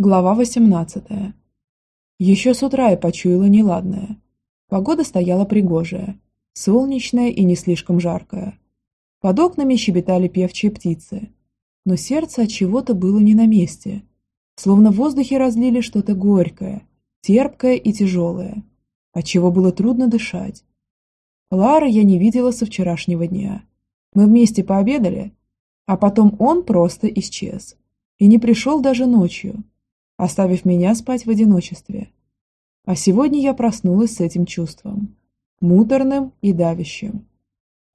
Глава 18. Еще с утра я почуяла неладное. Погода стояла пригожая, солнечная и не слишком жаркая. Под окнами щебетали певчие птицы, но сердце от чего-то было не на месте, словно в воздухе разлили что-то горькое, терпкое и тяжелое, от чего было трудно дышать. Лары я не видела со вчерашнего дня. Мы вместе пообедали, а потом он просто исчез и не пришел даже ночью оставив меня спать в одиночестве. А сегодня я проснулась с этим чувством, муторным и давящим.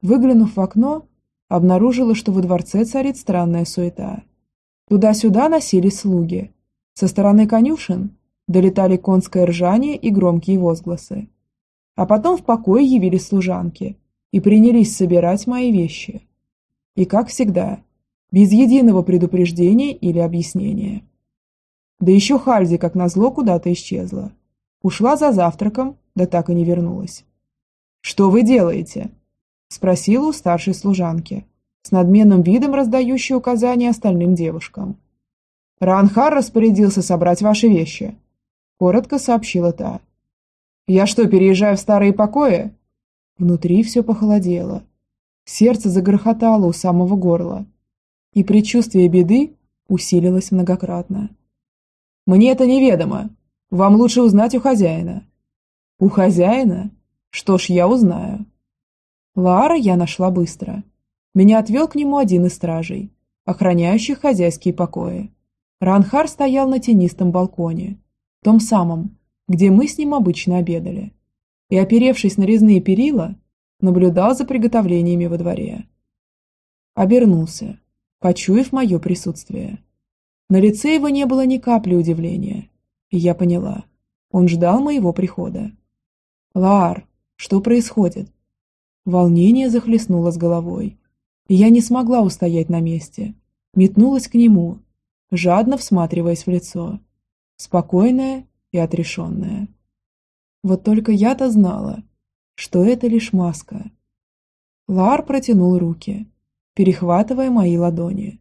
Выглянув в окно, обнаружила, что во дворце царит странная суета. Туда-сюда носились слуги. Со стороны конюшен долетали конское ржание и громкие возгласы. А потом в покое явились служанки и принялись собирать мои вещи. И как всегда, без единого предупреждения или объяснения. Да еще Хальзи, как назло, куда-то исчезла. Ушла за завтраком, да так и не вернулась. «Что вы делаете?» – спросила у старшей служанки, с надменным видом раздающей указания остальным девушкам. «Ранхар распорядился собрать ваши вещи», – коротко сообщила та. «Я что, переезжаю в старые покои?» Внутри все похолодело. Сердце загрохотало у самого горла, и предчувствие беды усилилось многократно. Мне это неведомо. Вам лучше узнать у хозяина. У хозяина? Что ж, я узнаю. Лаара я нашла быстро. Меня отвел к нему один из стражей, охраняющих хозяйские покои. Ранхар стоял на тенистом балконе, том самом, где мы с ним обычно обедали, и, оперевшись на резные перила, наблюдал за приготовлениями во дворе. Обернулся, почуяв мое присутствие. На лице его не было ни капли удивления. И я поняла. Он ждал моего прихода. «Лаар, что происходит?» Волнение захлестнуло с головой. И я не смогла устоять на месте. Метнулась к нему, жадно всматриваясь в лицо. Спокойное и отрешенное. Вот только я-то знала, что это лишь маска. Лар протянул руки, перехватывая мои ладони.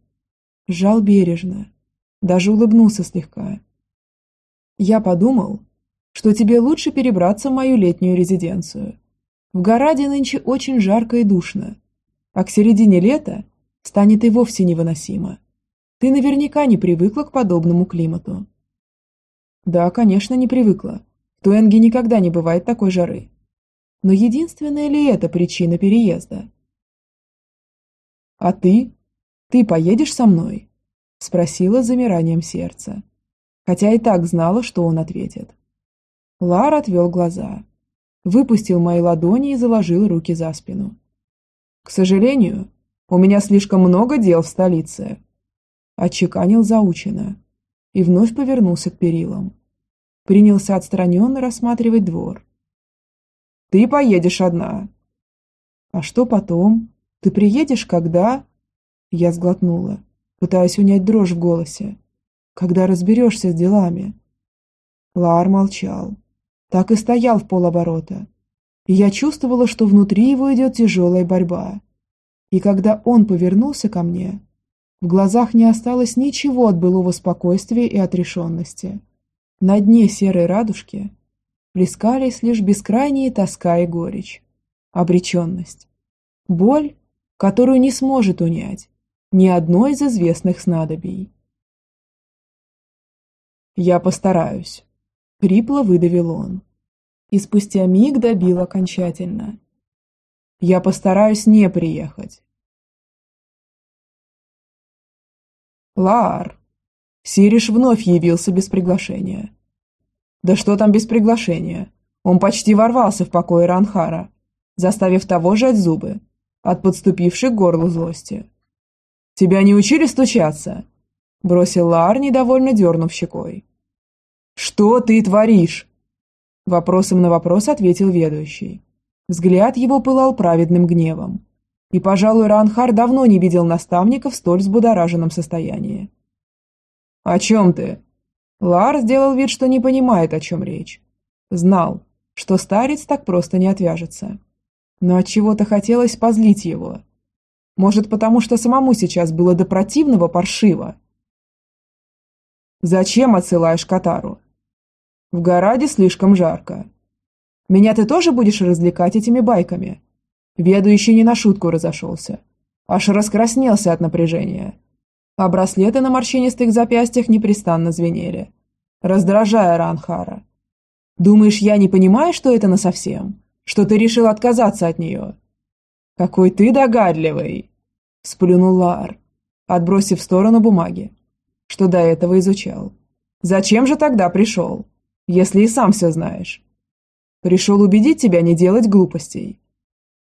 Сжал бережно, даже улыбнулся слегка. «Я подумал, что тебе лучше перебраться в мою летнюю резиденцию. В Гораде нынче очень жарко и душно, а к середине лета станет и вовсе невыносимо. Ты наверняка не привыкла к подобному климату». «Да, конечно, не привыкла. В Туэнге никогда не бывает такой жары. Но единственная ли это причина переезда?» «А ты? Ты поедешь со мной?» Спросила с замиранием сердца, хотя и так знала, что он ответит. Лар отвел глаза, выпустил мои ладони и заложил руки за спину. «К сожалению, у меня слишком много дел в столице», отчеканил заучено и вновь повернулся к перилам. Принялся отстраненно рассматривать двор. «Ты поедешь одна». «А что потом? Ты приедешь, когда?» Я сглотнула пытаясь унять дрожь в голосе. «Когда разберешься с делами?» Лар молчал. Так и стоял в полоборота. И я чувствовала, что внутри его идет тяжелая борьба. И когда он повернулся ко мне, в глазах не осталось ничего от былого спокойствия и отрешенности. На дне серой радужки плескались лишь бескрайние тоска и горечь, обреченность, боль, которую не сможет унять ни одно из известных снадобий. «Я постараюсь», — хрипло выдавил он. И спустя миг добил окончательно. «Я постараюсь не приехать». «Лаар!» Сириш вновь явился без приглашения. «Да что там без приглашения? Он почти ворвался в покой Ранхара, заставив того жать зубы от подступившей к горлу злости. «Тебя не учили стучаться?» Бросил Лар, недовольно дернув щекой. «Что ты творишь?» Вопросом на вопрос ответил ведущий. Взгляд его пылал праведным гневом. И, пожалуй, Ранхар давно не видел наставника в столь взбудораженном состоянии. «О чем ты?» Лар сделал вид, что не понимает, о чем речь. Знал, что старец так просто не отвяжется. Но от чего то хотелось позлить его – может, потому что самому сейчас было до противного паршиво. Зачем отсылаешь Катару? В Гораде слишком жарко. Меня ты тоже будешь развлекать этими байками? Ведущий не на шутку разошелся. Аж раскраснелся от напряжения. А браслеты на морщинистых запястьях непрестанно звенели, раздражая Ранхара. «Думаешь, я не понимаю, что это насовсем? Что ты решил отказаться от нее?» «Какой ты догадливый!» – сплюнул Лаар, отбросив в сторону бумаги что до этого изучал. Зачем же тогда пришел, если и сам все знаешь? Пришел убедить тебя не делать глупостей.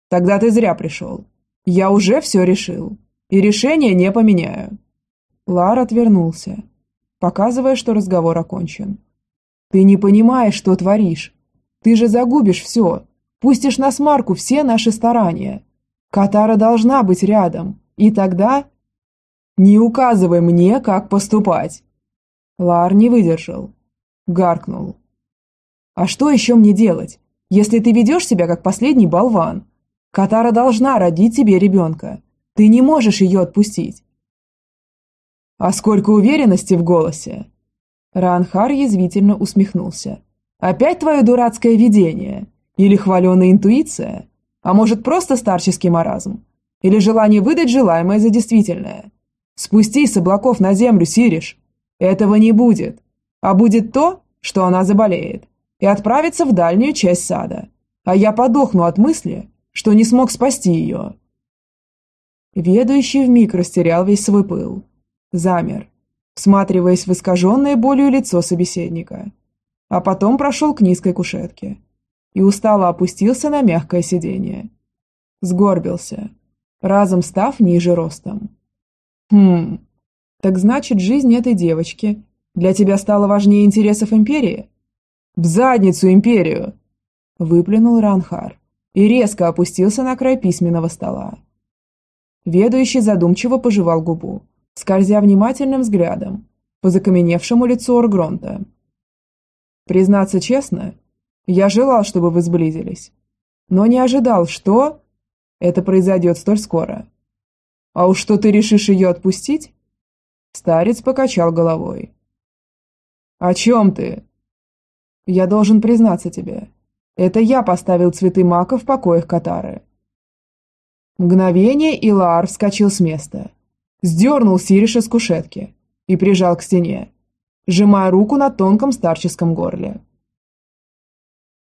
Тогда ты зря пришел. Я уже все решил. И решение не поменяю. Лар отвернулся, показывая, что разговор окончен. Ты не понимаешь, что творишь. Ты же загубишь все. Пустишь на смарку все наши старания. Катара должна быть рядом. И тогда «Не указывай мне, как поступать!» Лар не выдержал. Гаркнул. «А что еще мне делать, если ты ведешь себя как последний болван? Катара должна родить тебе ребенка. Ты не можешь ее отпустить». «А сколько уверенности в голосе!» Ранхар язвительно усмехнулся. «Опять твое дурацкое видение? Или хваленая интуиция? А может, просто старческий маразм? Или желание выдать желаемое за действительное?» Спустись с облаков на землю, Сириш. Этого не будет. А будет то, что она заболеет, и отправится в дальнюю часть сада. А я подохну от мысли, что не смог спасти ее. Ведущий вмиг растерял весь свой пыл. Замер, всматриваясь в искаженное болью лицо собеседника. А потом прошел к низкой кушетке и устало опустился на мягкое сиденье. Сгорбился, разом став ниже ростом. Хм, так значит, жизнь этой девочки для тебя стала важнее интересов Империи? В задницу Империю! Выплюнул Ранхар и резко опустился на край письменного стола. Ведущий задумчиво пожевал губу, скользя внимательным взглядом по закаменевшему лицу Оргронта. Признаться честно, я желал, чтобы вы сблизились, но не ожидал, что это произойдет столь скоро. А уж что ты решишь ее отпустить? Старец покачал головой. О чем ты? Я должен признаться тебе. Это я поставил цветы мака в покоях Катары. Мгновение Илар вскочил с места, сдернул Сириша с кушетки и прижал к стене, сжимая руку на тонком старческом горле.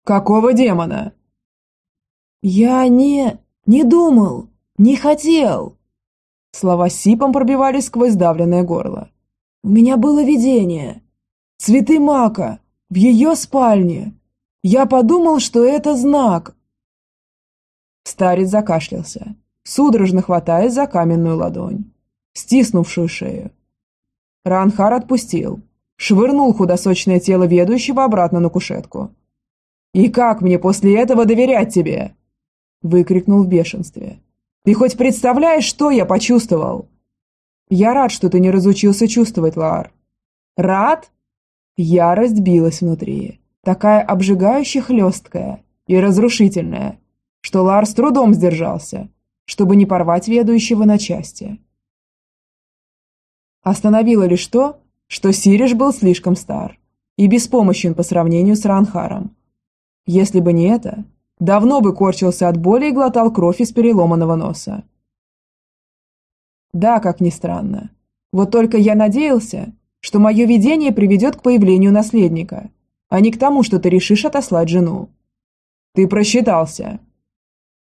«Какого демона?» «Я не... не думал, не хотел!» Слова сипом пробивались сквозь давленное горло. «У меня было видение. Цветы мака. В ее спальне. Я подумал, что это знак». Старец закашлялся, судорожно хватаясь за каменную ладонь, стиснувшую шею. Ранхар отпустил, швырнул худосочное тело ведущего обратно на кушетку. «И как мне после этого доверять тебе?» выкрикнул в бешенстве. Ты хоть представляешь, что я почувствовал? Я рад, что ты не разучился чувствовать, Лар. Рад? Ярость билась внутри, такая обжигающе хлесткая и разрушительная, что Лар с трудом сдержался, чтобы не порвать ведущего на части. Остановило лишь то, что Сириш был слишком стар и беспомощен по сравнению с Ранхаром. Если бы не это, Давно бы корчился от боли и глотал кровь из переломанного носа. Да, как ни странно. Вот только я надеялся, что мое видение приведет к появлению наследника, а не к тому, что ты решишь отослать жену. Ты просчитался.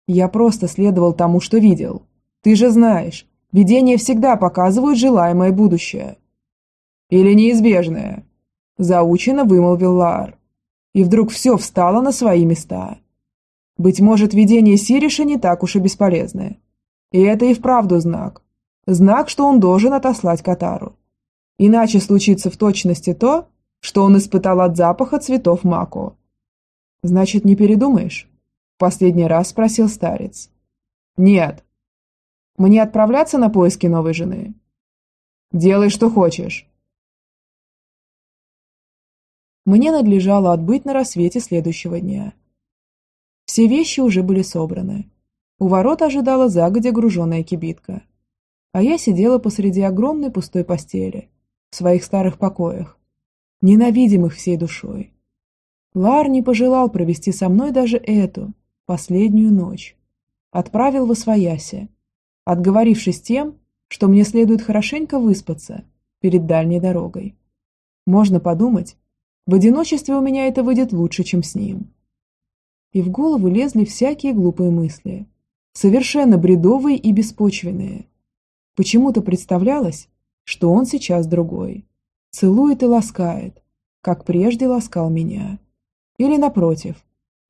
Я просто следовал тому, что видел. Ты же знаешь, видения всегда показывают желаемое будущее. Или неизбежное. Заучено вымолвил Лаар. И вдруг все встало на свои места. Быть может, видение Сириша не так уж и бесполезное. И это и вправду знак. Знак, что он должен отослать Катару. Иначе случится в точности то, что он испытал от запаха цветов маку. «Значит, не передумаешь?» – последний раз спросил старец. «Нет. Мне отправляться на поиски новой жены?» «Делай, что хочешь». Мне надлежало отбыть на рассвете следующего дня – все вещи уже были собраны. У ворот ожидала загодя груженная кибитка. А я сидела посреди огромной пустой постели, в своих старых покоях, ненавидимых всей душой. Лар не пожелал провести со мной даже эту, последнюю ночь. Отправил в Освояси, отговорившись тем, что мне следует хорошенько выспаться перед дальней дорогой. Можно подумать, в одиночестве у меня это выйдет лучше, чем с ним. И в голову лезли всякие глупые мысли, совершенно бредовые и беспочвенные. Почему-то представлялось, что он сейчас другой. Целует и ласкает, как прежде ласкал меня. Или, напротив,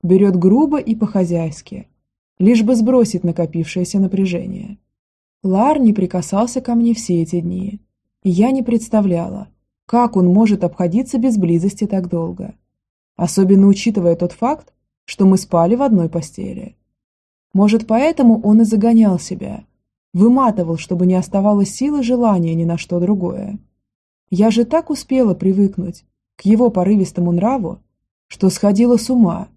берет грубо и по-хозяйски, лишь бы сбросить накопившееся напряжение. Лар не прикасался ко мне все эти дни, и я не представляла, как он может обходиться без близости так долго. Особенно учитывая тот факт, что мы спали в одной постели. Может, поэтому он и загонял себя, выматывал, чтобы не оставалось силы желания ни на что другое. Я же так успела привыкнуть к его порывистому нраву, что сходила с ума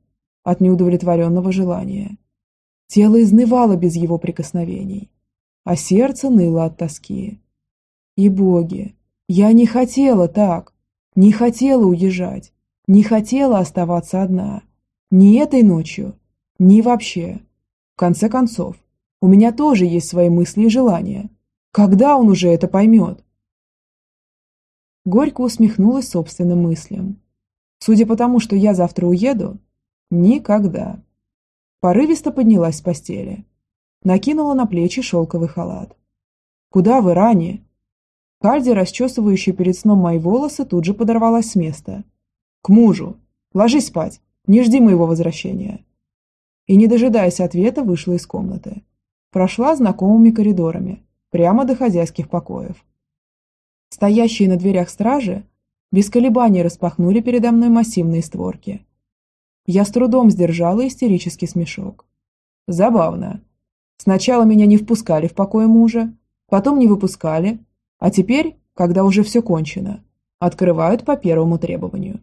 от неудовлетворенного желания. Тело изнывало без его прикосновений, а сердце ныло от тоски. И боги, я не хотела так, не хотела уезжать, не хотела оставаться одна. Ни этой ночью, ни вообще. В конце концов, у меня тоже есть свои мысли и желания. Когда он уже это поймет? Горько усмехнулась собственным мыслям. Судя по тому, что я завтра уеду, никогда. Порывисто поднялась с постели. Накинула на плечи шелковый халат. «Куда вы ранее?» Кальди, расчесывающая перед сном мои волосы, тут же подорвалась с места. «К мужу! Ложись спать! Не жди моего возвращения!» И, не дожидаясь ответа, вышла из комнаты. Прошла знакомыми коридорами, прямо до хозяйских покоев. Стоящие на дверях стражи без колебаний распахнули передо мной массивные створки. Я с трудом сдержала истерический смешок. Забавно. Сначала меня не впускали в покое мужа, потом не выпускали, а теперь, когда уже все кончено, открывают по первому требованию.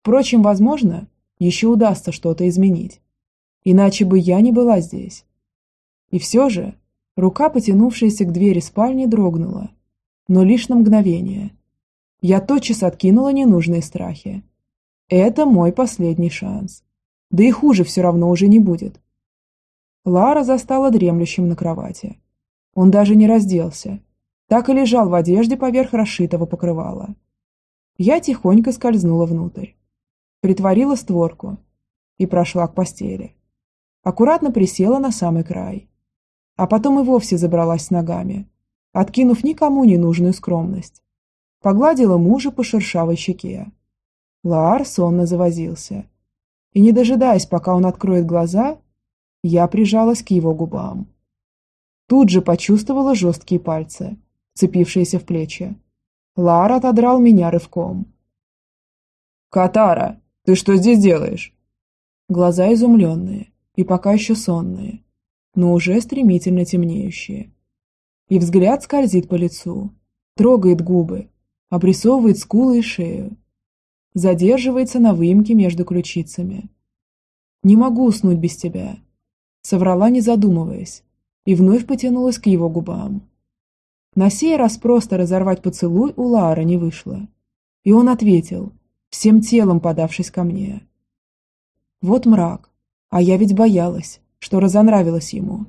Впрочем, возможно, еще удастся что-то изменить. Иначе бы я не была здесь. И все же, рука, потянувшаяся к двери спальни, дрогнула. Но лишь на мгновение. Я тотчас откинула ненужные страхи. Это мой последний шанс. Да и хуже все равно уже не будет. Лара застала дремлющим на кровати. Он даже не разделся. Так и лежал в одежде поверх расшитого покрывала. Я тихонько скользнула внутрь. Притворила створку и прошла к постели. Аккуратно присела на самый край. А потом и вовсе забралась с ногами, откинув никому не нужную скромность. Погладила мужа по шершавой щеке. Лаар сонно завозился. И не дожидаясь, пока он откроет глаза, я прижалась к его губам. Тут же почувствовала жесткие пальцы, цепившиеся в плечи. Лар отодрал меня рывком. «Катара, ты что здесь делаешь?» Глаза изумленные и пока еще сонные, но уже стремительно темнеющие. И взгляд скользит по лицу, трогает губы, обрисовывает скулы и шею. Задерживается на выемке между ключицами. «Не могу уснуть без тебя», — соврала, не задумываясь, и вновь потянулась к его губам. На сей раз просто разорвать поцелуй у Лаара не вышло. И он ответил, всем телом подавшись ко мне. Вот мрак, а я ведь боялась, что разонравилась ему.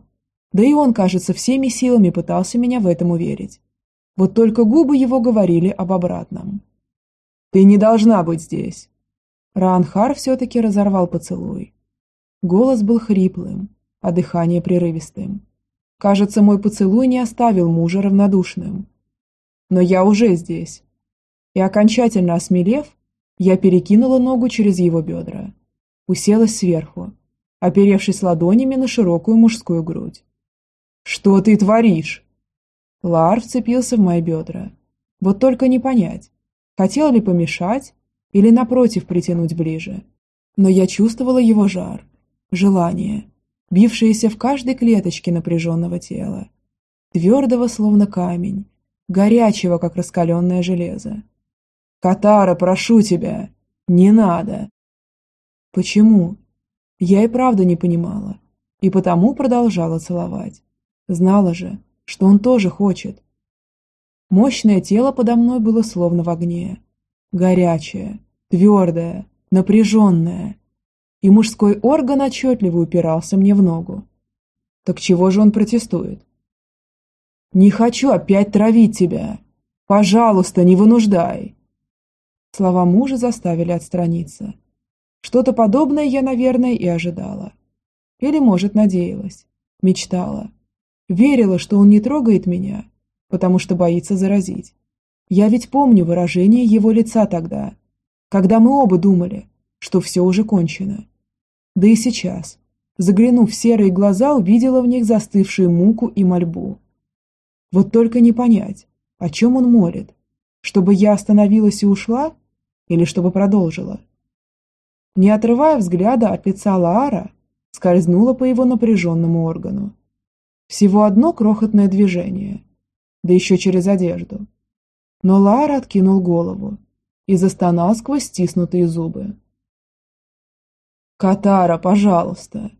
Да и он, кажется, всеми силами пытался меня в этом уверить. Вот только губы его говорили об обратном. «Ты не должна быть здесь!» Раанхар все-таки разорвал поцелуй. Голос был хриплым, а дыхание прерывистым. Кажется, мой поцелуй не оставил мужа равнодушным. Но я уже здесь. И окончательно осмелев, я перекинула ногу через его бедра. Уселась сверху, оперевшись ладонями на широкую мужскую грудь. «Что ты творишь?» Лар вцепился в мои бедра. Вот только не понять, хотел ли помешать или напротив притянуть ближе. Но я чувствовала его жар, желание, бившиеся в каждой клеточке напряженного тела, твердого, словно камень, горячего, как раскаленное железо. «Катара, прошу тебя! Не надо!» Почему? Я и правда не понимала, и потому продолжала целовать. Знала же, что он тоже хочет. Мощное тело подо мной было словно в огне. Горячее, твердое, напряженное. И мужской орган отчетливо упирался мне в ногу. Так чего же он протестует? «Не хочу опять травить тебя! Пожалуйста, не вынуждай!» Слова мужа заставили отстраниться. Что-то подобное я, наверное, и ожидала. Или, может, надеялась, мечтала. Верила, что он не трогает меня, потому что боится заразить. Я ведь помню выражение его лица тогда, когда мы оба думали, что все уже кончено. Да и сейчас, заглянув в серые глаза, увидела в них застывшую муку и мольбу. Вот только не понять, о чем он молит, чтобы я остановилась и ушла, или чтобы продолжила. Не отрывая взгляда от лица Лаара, скользнула по его напряженному органу. Всего одно крохотное движение, да еще через одежду. Но Лаар откинул голову и застонал сквозь стиснутые зубы. «Катара, пожалуйста!»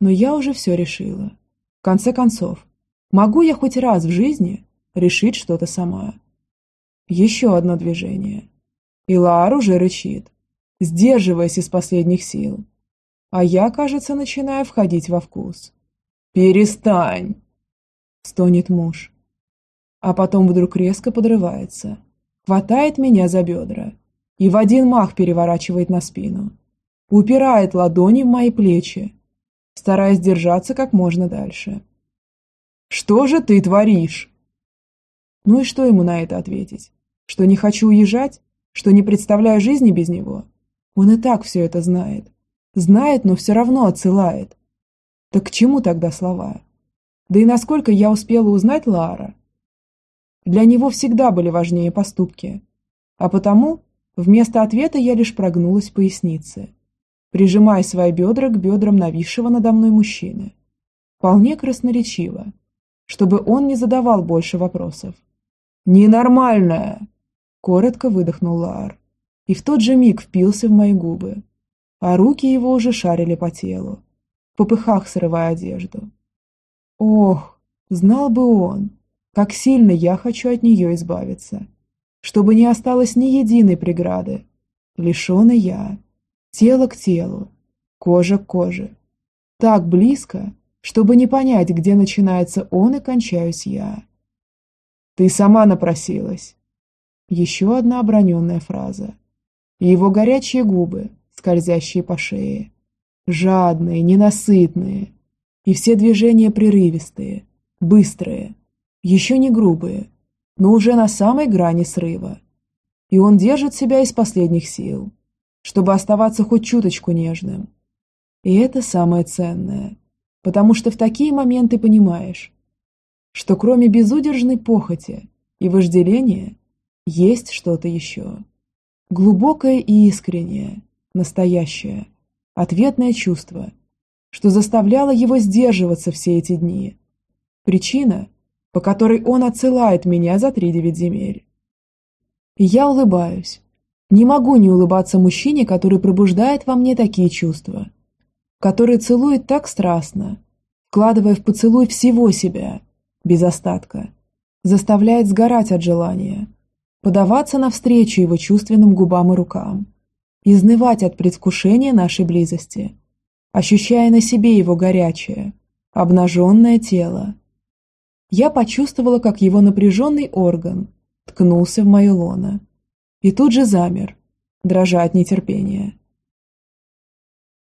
Но я уже все решила. В конце концов, могу я хоть раз в жизни решить что-то сама. Еще одно движение. И Лаар уже рычит, сдерживаясь из последних сил. А я, кажется, начинаю входить во вкус. «Перестань!» – стонет муж. А потом вдруг резко подрывается, хватает меня за бедра и в один мах переворачивает на спину. Упирает ладони в мои плечи, стараясь держаться как можно дальше. «Что же ты творишь?» Ну и что ему на это ответить? Что не хочу уезжать? Что не представляю жизни без него? Он и так все это знает. Знает, но все равно отсылает. Так к чему тогда слова? Да и насколько я успела узнать Лара? Для него всегда были важнее поступки. А потому вместо ответа я лишь прогнулась в пояснице, прижимая свои бедра к бедрам нависшего надо мной мужчины. Вполне красноречиво, чтобы он не задавал больше вопросов. «Ненормальная!» – коротко выдохнул Лар, и в тот же миг впился в мои губы, а руки его уже шарили по телу, в попыхах срывая одежду. Ох, знал бы он, как сильно я хочу от нее избавиться, чтобы не осталось ни единой преграды, лишенной я, тело к телу, кожа к коже, так близко, чтобы не понять, где начинается он и кончаюсь я. «Ты сама напросилась!» Еще одна оброненная фраза. Его горячие губы, скользящие по шее. Жадные, ненасытные. И все движения прерывистые, быстрые. Еще не грубые, но уже на самой грани срыва. И он держит себя из последних сил, чтобы оставаться хоть чуточку нежным. И это самое ценное, потому что в такие моменты понимаешь, что кроме безудержной похоти и вожделения есть что-то еще. Глубокое и искреннее, настоящее, ответное чувство, что заставляло его сдерживаться все эти дни. Причина, по которой он отсылает меня за три девять земель. Я улыбаюсь. Не могу не улыбаться мужчине, который пробуждает во мне такие чувства, который целует так страстно, вкладывая в поцелуй всего себя, без остатка, заставляет сгорать от желания – подаваться навстречу его чувственным губам и рукам, изнывать от предвкушения нашей близости, ощущая на себе его горячее, обнаженное тело. Я почувствовала, как его напряженный орган ткнулся в мое лоно и тут же замер, дрожа от нетерпения.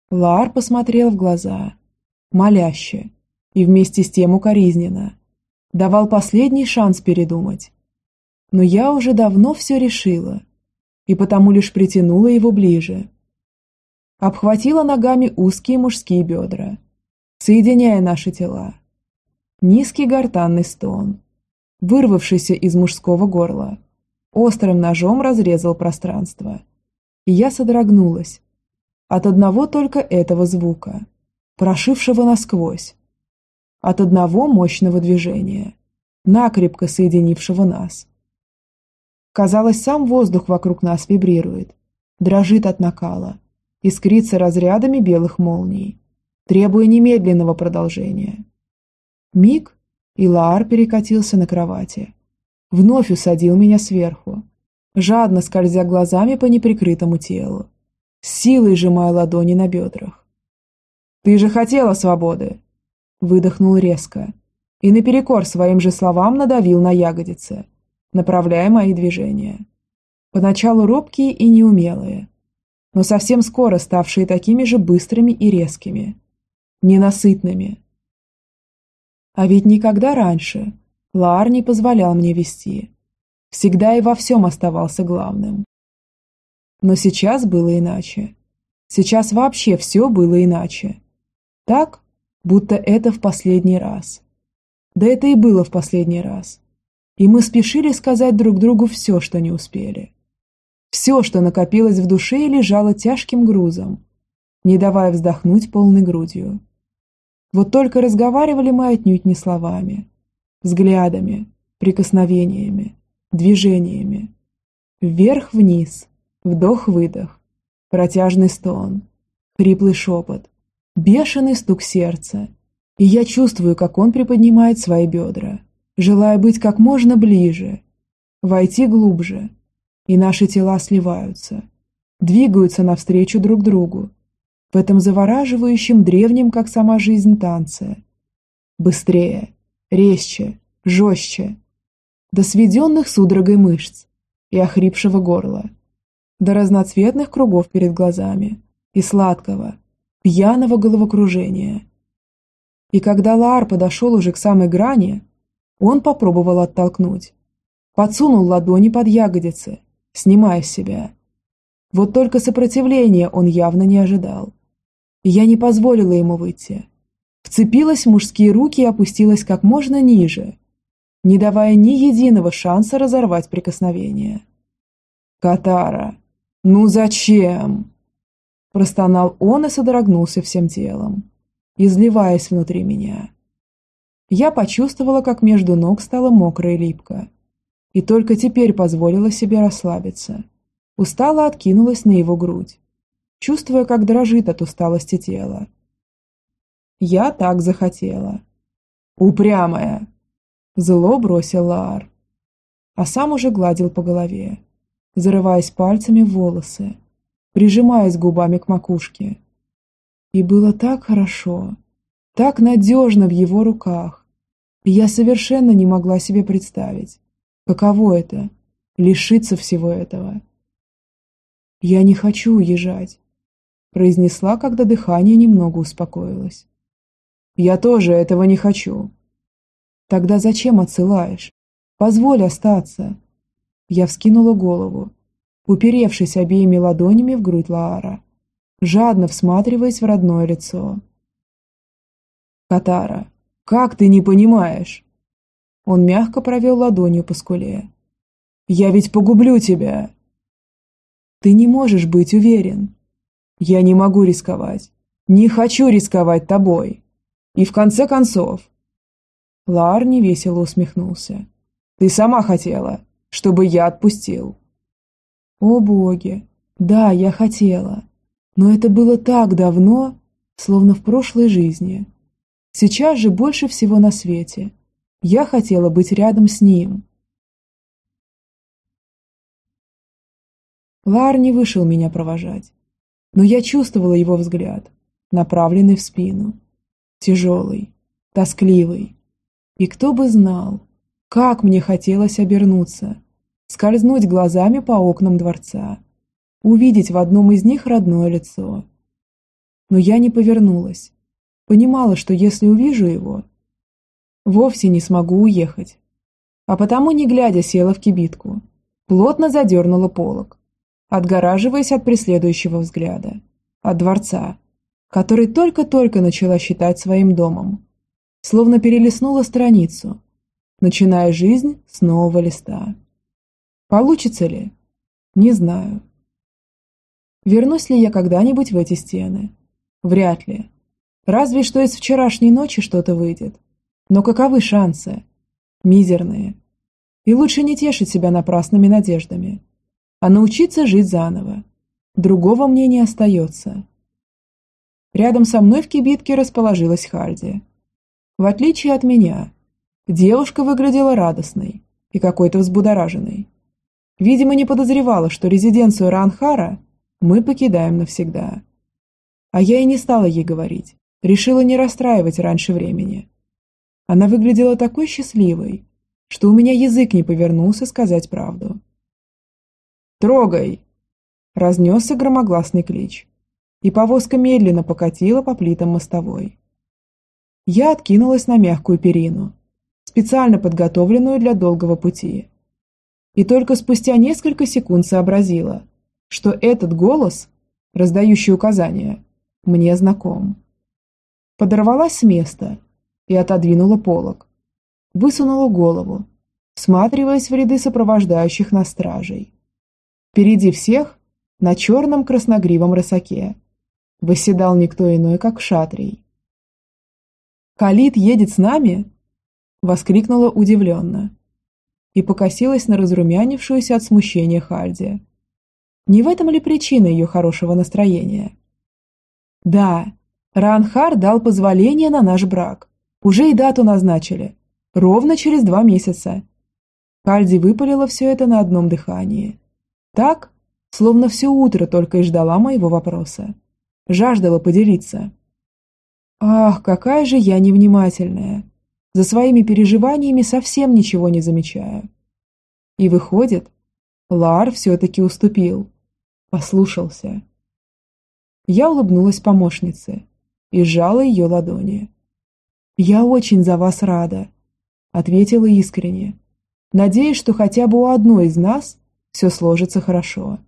Лар посмотрел в глаза, моляще и вместе с тем укоризненно, давал последний шанс передумать но я уже давно все решила, и потому лишь притянула его ближе. Обхватила ногами узкие мужские бедра, соединяя наши тела. Низкий гортанный стон, вырвавшийся из мужского горла, острым ножом разрезал пространство. И я содрогнулась от одного только этого звука, прошившего насквозь, от одного мощного движения, накрепко соединившего нас. Казалось, сам воздух вокруг нас вибрирует, дрожит от накала, искрится разрядами белых молний, требуя немедленного продолжения. Миг, и Лаар перекатился на кровати, вновь усадил меня сверху, жадно скользя глазами по неприкрытому телу, с силой сжимая ладони на бедрах. «Ты же хотела свободы!» Выдохнул резко и наперекор своим же словам надавил на ягодицы, направляя мои движения. Поначалу робкие и неумелые, но совсем скоро ставшие такими же быстрыми и резкими, ненасытными. А ведь никогда раньше Лаар не позволял мне вести, всегда и во всем оставался главным. Но сейчас было иначе. Сейчас вообще все было иначе. Так, будто это в последний раз. Да это и было в последний раз. И мы спешили сказать друг другу все, что не успели. Все, что накопилось в душе и лежало тяжким грузом, не давая вздохнуть полной грудью. Вот только разговаривали мы отнюдь не словами, взглядами, прикосновениями, движениями. Вверх-вниз, вдох-выдох, протяжный стон, хриплый шепот, Бешеный стук сердца. И я чувствую, как он приподнимает свои бедра, желая быть как можно ближе, войти глубже. И наши тела сливаются, двигаются навстречу друг другу, в этом завораживающем древнем, как сама жизнь, танце. Быстрее, резче, жестче, до сведенных судорогой мышц и охрипшего горла, до разноцветных кругов перед глазами и сладкого, пьяного головокружения. И когда Лаар подошел уже к самой грани, он попробовал оттолкнуть. Подсунул ладони под ягодицы, снимая себя. Вот только сопротивления он явно не ожидал. И я не позволила ему выйти. Вцепилась в мужские руки и опустилась как можно ниже, не давая ни единого шанса разорвать прикосновение. «Катара, ну зачем?» Простонал он и содрогнулся всем телом, изливаясь внутри меня. Я почувствовала, как между ног стало мокро и липко. И только теперь позволила себе расслабиться. Устало откинулась на его грудь, чувствуя, как дрожит от усталости тела. Я так захотела. «Упрямая!» Зло бросил Лаар, а сам уже гладил по голове, зарываясь пальцами в волосы, прижимаясь губами к макушке. И было так хорошо, так надежно в его руках. И я совершенно не могла себе представить, каково это – лишиться всего этого. «Я не хочу уезжать», – произнесла, когда дыхание немного успокоилось. «Я тоже этого не хочу». «Тогда зачем отсылаешь? Позволь остаться». Я вскинула голову, уперевшись обеими ладонями в грудь Лаара, жадно всматриваясь в родное лицо. «Катара, как ты не понимаешь?» Он мягко провел ладонью по скуле. «Я ведь погублю тебя!» «Ты не можешь быть уверен!» «Я не могу рисковать! Не хочу рисковать тобой!» «И в конце концов...» Лаар невесело усмехнулся. «Ты сама хотела, чтобы я отпустил!» О боги! Да, я хотела. Но это было так давно, словно в прошлой жизни. Сейчас же больше всего на свете. Я хотела быть рядом с ним. Лар не вышел меня провожать, но я чувствовала его взгляд, направленный в спину. Тяжелый, тоскливый. И кто бы знал, как мне хотелось обернуться, скользнуть глазами по окнам дворца, увидеть в одном из них родное лицо. Но я не повернулась. Понимала, что если увижу его, вовсе не смогу уехать. А потому, не глядя, села в кибитку, плотно задернула полог, отгораживаясь от преследующего взгляда, от дворца, который только-только начала считать своим домом, словно перелистнула страницу, начиная жизнь с нового листа. Получится ли? Не знаю. Вернусь ли я когда-нибудь в эти стены? Вряд ли. Разве что из вчерашней ночи что-то выйдет. Но каковы шансы? Мизерные. И лучше не тешить себя напрасными надеждами, а научиться жить заново. Другого мне не остается. Рядом со мной в кибитке расположилась Харди. В отличие от меня, девушка выглядела радостной и какой-то взбудораженной. Видимо, не подозревала, что резиденцию Ранхара мы покидаем навсегда. А я и не стала ей говорить, решила не расстраивать раньше времени. Она выглядела такой счастливой, что у меня язык не повернулся сказать правду. «Трогай!» – разнесся громогласный клич, и повозка медленно покатила по плитам мостовой. Я откинулась на мягкую перину, специально подготовленную для долгого пути. И только спустя несколько секунд сообразила, что этот голос, раздающий указания, мне знаком. Подорвалась с места и отодвинула полог. Высунула голову, всматриваясь в ряды сопровождающих нас стражей. Впереди всех, на черном красногривом рысаке, восседал никто иной, как Шатрий. «Калит едет с нами?» – воскликнула удивленно и покосилась на разрумянившуюся от смущения Хальди. Не в этом ли причина ее хорошего настроения? «Да, Ранхар дал позволение на наш брак. Уже и дату назначили. Ровно через два месяца». Хальди выпалила все это на одном дыхании. Так, словно все утро только и ждала моего вопроса. Жаждала поделиться. Ах, какая же я невнимательная. За своими переживаниями совсем ничего не замечаю. И выходит, Лар все-таки уступил. Послушался. Я улыбнулась помощнице и сжала ее ладони. «Я очень за вас рада», — ответила искренне, надеясь, что хотя бы у одной из нас все сложится хорошо.